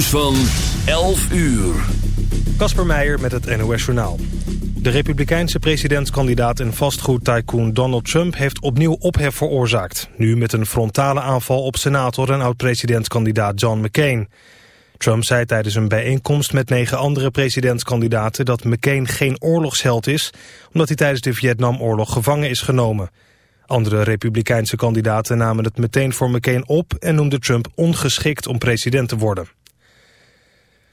Van 11 uur. Kasper Meijer met het NOS Journaal. De republikeinse presidentskandidaat en vastgoedtycoon Donald Trump... heeft opnieuw ophef veroorzaakt. Nu met een frontale aanval op senator en oud-presidentskandidaat John McCain. Trump zei tijdens een bijeenkomst met negen andere presidentskandidaten... dat McCain geen oorlogsheld is... omdat hij tijdens de Vietnamoorlog gevangen is genomen... Andere republikeinse kandidaten namen het meteen voor McCain op... en noemden Trump ongeschikt om president te worden.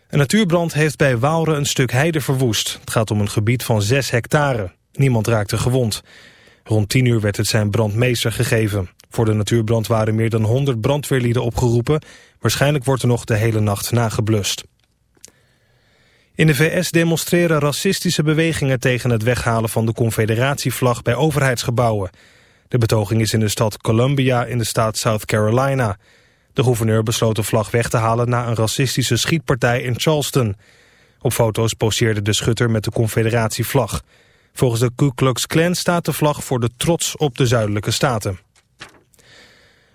Een natuurbrand heeft bij Waalre een stuk heide verwoest. Het gaat om een gebied van 6 hectare. Niemand raakte gewond. Rond 10 uur werd het zijn brandmeester gegeven. Voor de natuurbrand waren meer dan 100 brandweerlieden opgeroepen. Waarschijnlijk wordt er nog de hele nacht nageblust. In de VS demonstreren racistische bewegingen tegen het weghalen van de confederatievlag bij overheidsgebouwen. De betoging is in de stad Columbia in de staat South Carolina. De gouverneur besloot de vlag weg te halen na een racistische schietpartij in Charleston. Op foto's poseerde de schutter met de confederatievlag. Volgens de Ku Klux Klan staat de vlag voor de trots op de zuidelijke staten.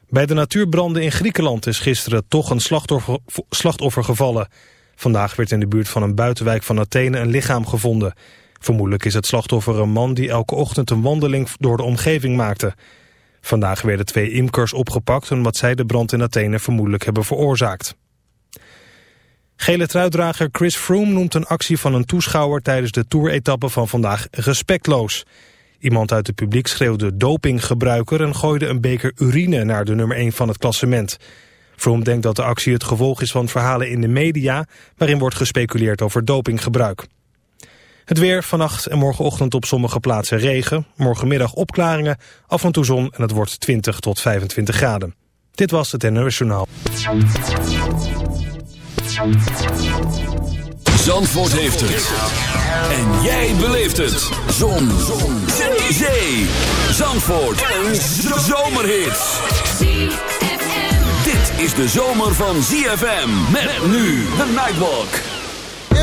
Bij de natuurbranden in Griekenland is gisteren toch een slachtoffer, slachtoffer gevallen. Vandaag werd in de buurt van een buitenwijk van Athene een lichaam gevonden. Vermoedelijk is het slachtoffer een man die elke ochtend een wandeling door de omgeving maakte. Vandaag werden twee imkers opgepakt omdat zij de brand in Athene vermoedelijk hebben veroorzaakt. Gele truitdrager Chris Froome noemt een actie van een toeschouwer tijdens de toeretappe van vandaag respectloos. Iemand uit het publiek schreeuwde dopinggebruiker en gooide een beker urine naar de nummer 1 van het klassement. Froome denkt dat de actie het gevolg is van verhalen in de media waarin wordt gespeculeerd over dopinggebruik. Het weer vannacht en morgenochtend op sommige plaatsen regen. Morgenmiddag opklaringen, af en toe zon en het wordt 20 tot 25 graden. Dit was het NOS Journaal. Zandvoort heeft het. En jij beleeft het. Zon. zon. Zee. Zee. Zandvoort. Een zomerhit. Dit is de zomer van ZFM. Met nu de Nightwalk.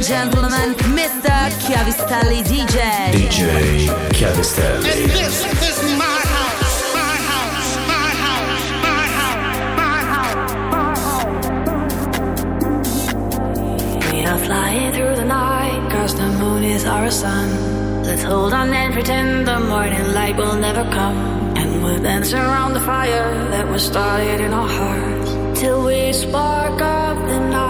And gentlemen, Mr. Chiavistelli DJ. DJ Chiavistelli. And this is my house, my house, my house, my house, my house. My house. We are flying through the night, cause the moon is our sun. Let's hold on and pretend the morning light will never come. And we'll dance around the fire that was started in our hearts. Till we spark up the night.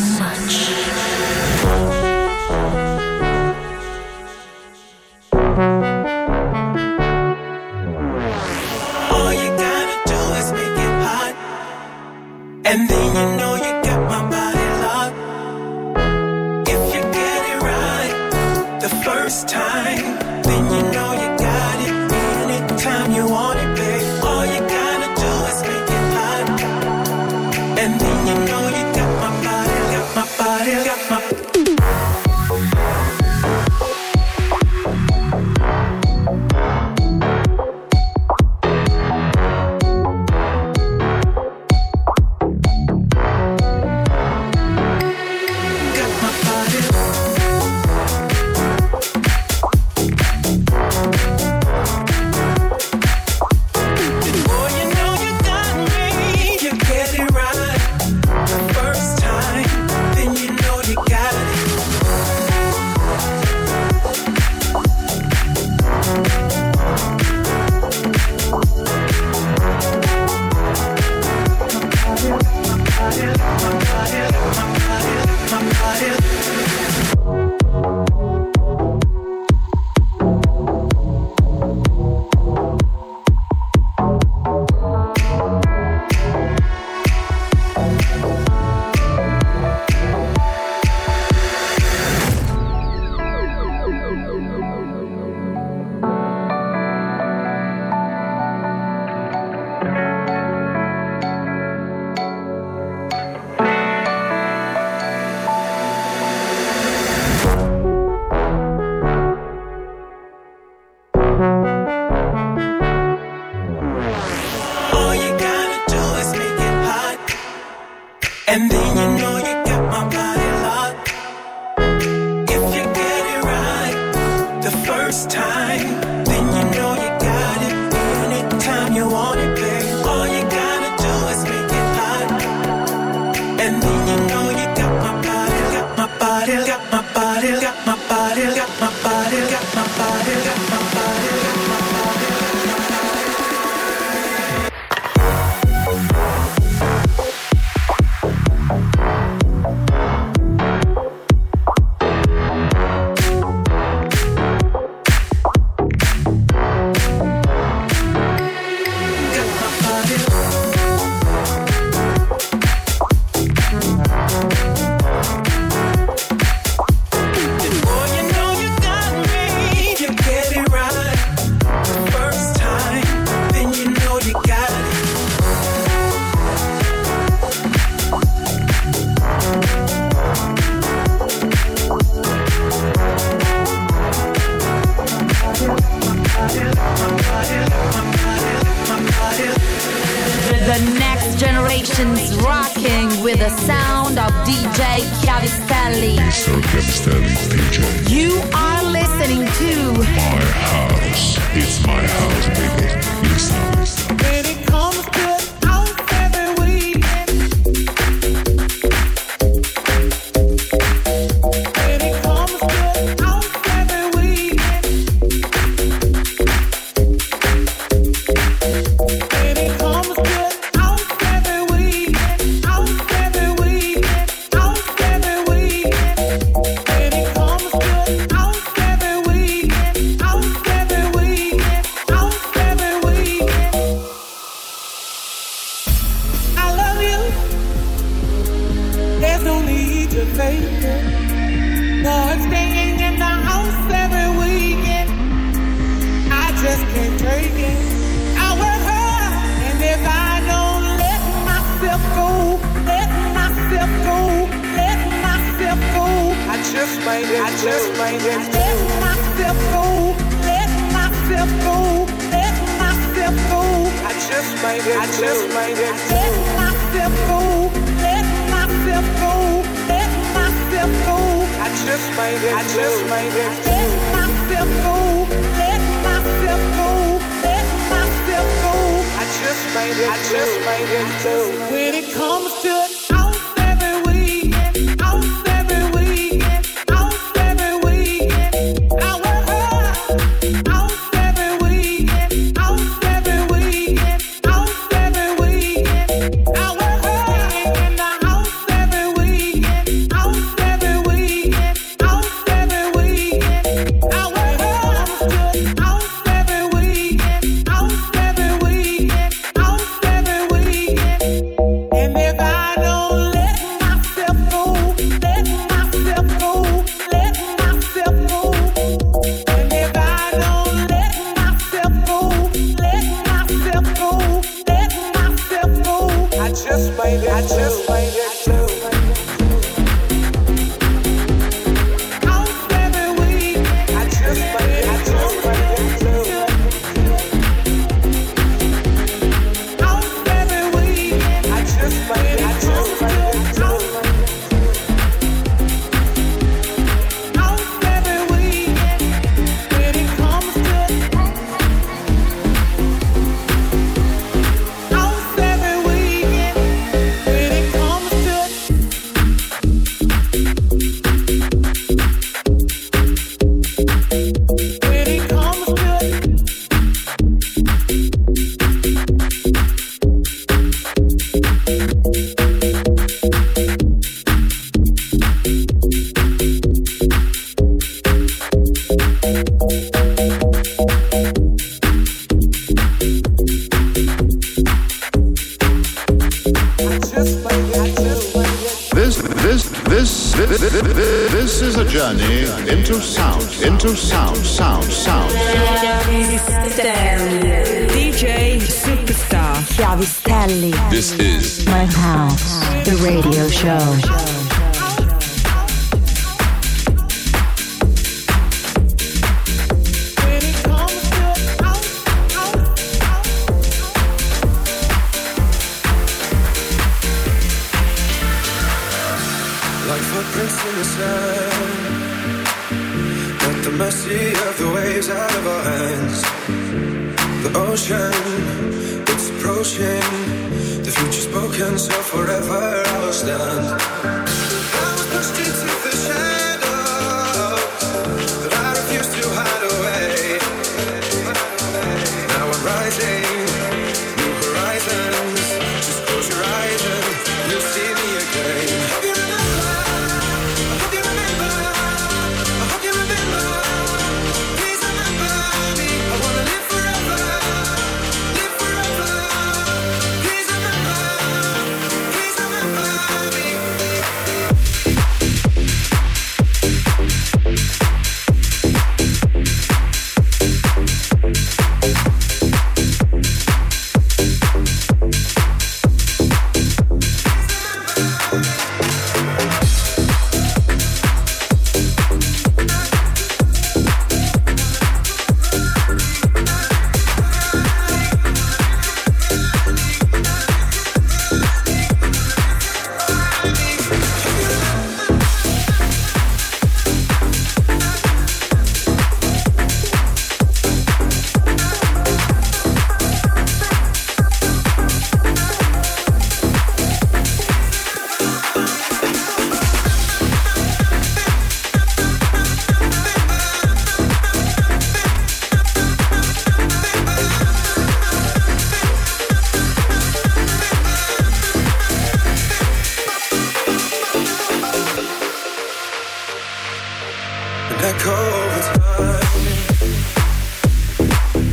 The next generation's rocking with the sound of DJ Chiavistelli. Mr. Chiavistelli, DJ. You are listening to My House. It's my house, baby. listen. listen. The future's spoken, so forever I'll stand. I was pushed into the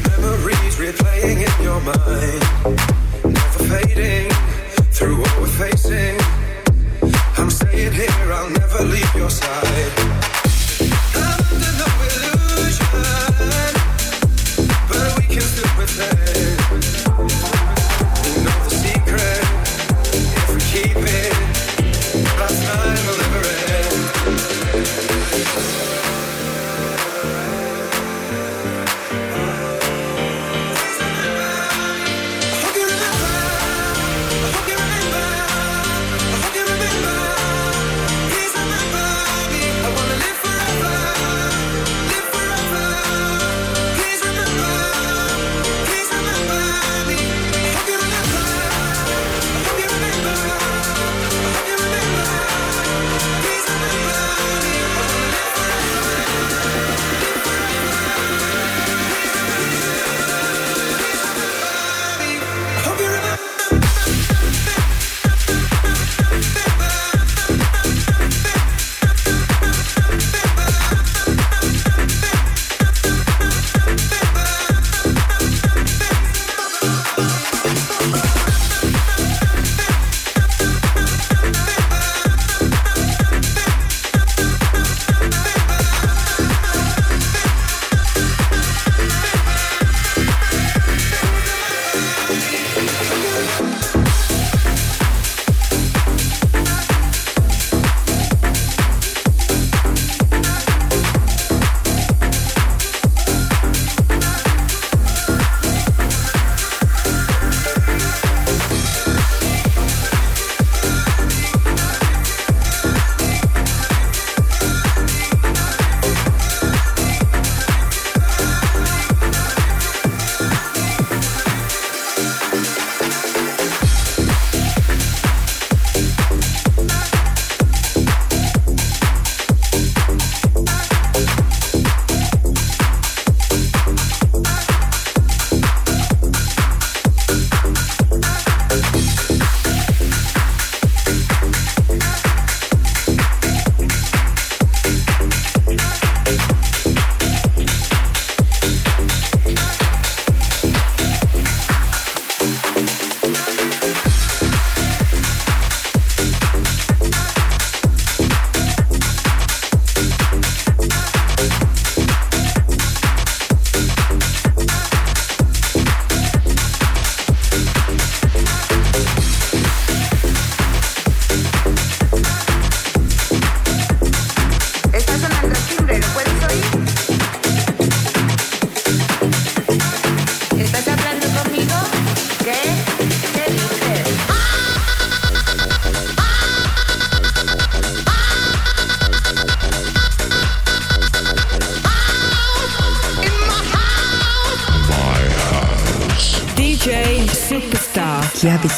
Memories replaying in your mind. Never fading through we're facing. I'm staying here, I'll never leave your side. Under no illusion, but we can still pretend. Я ведь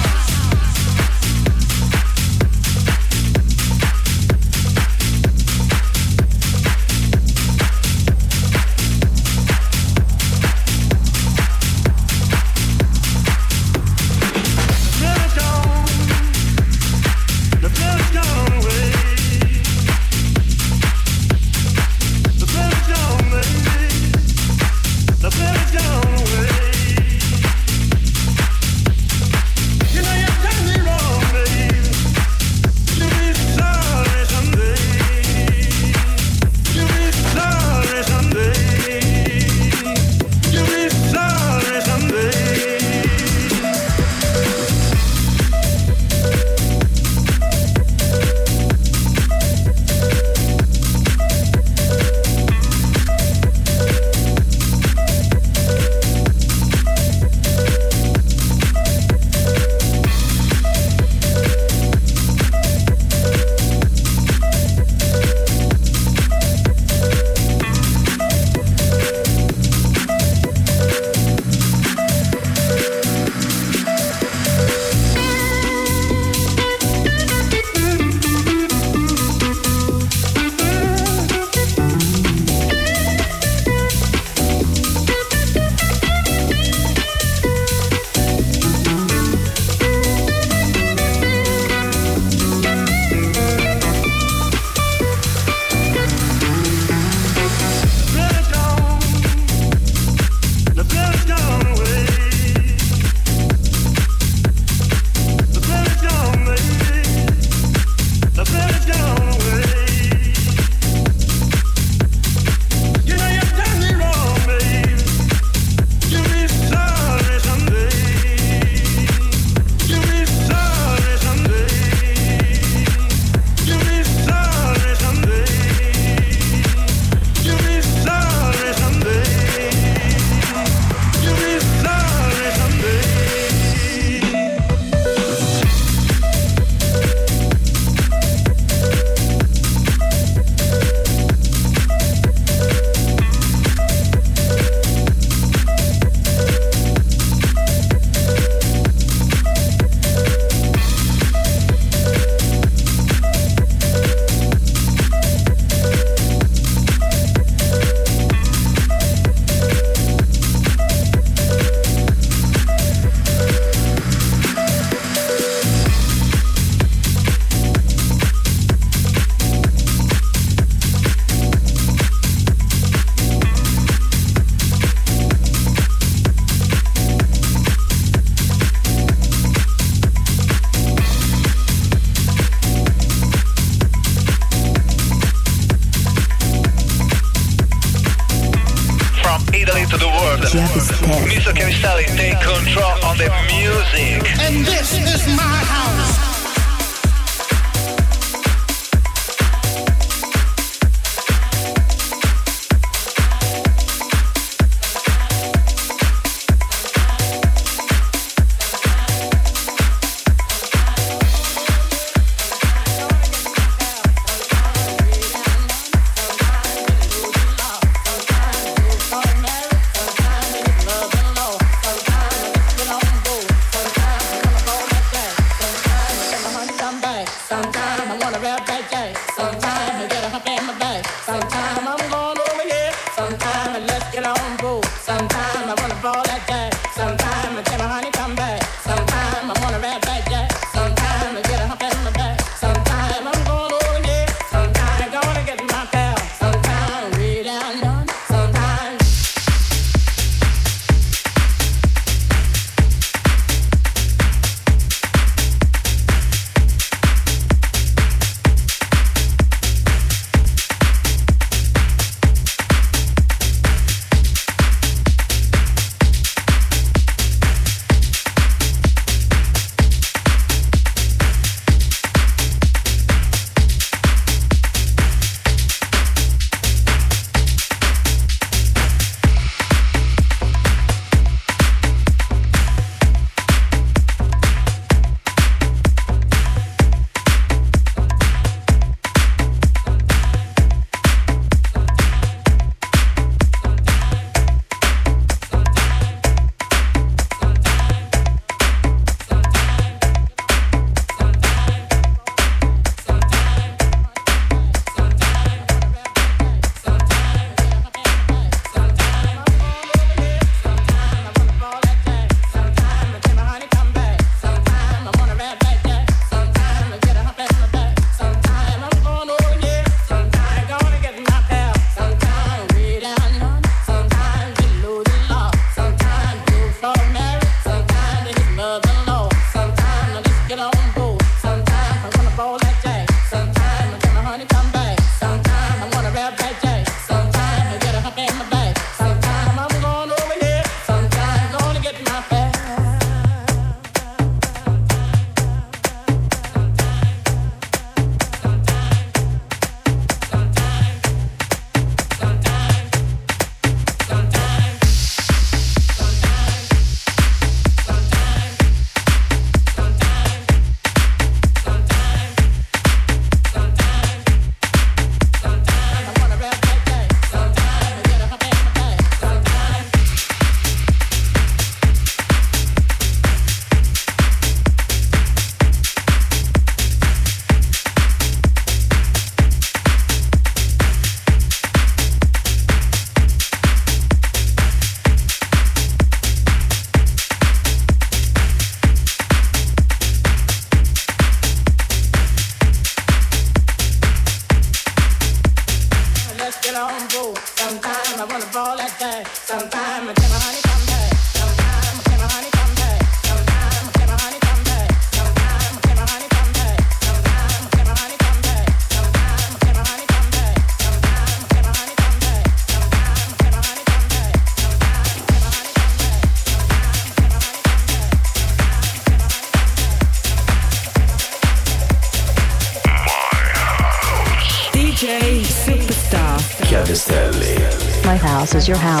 is your house.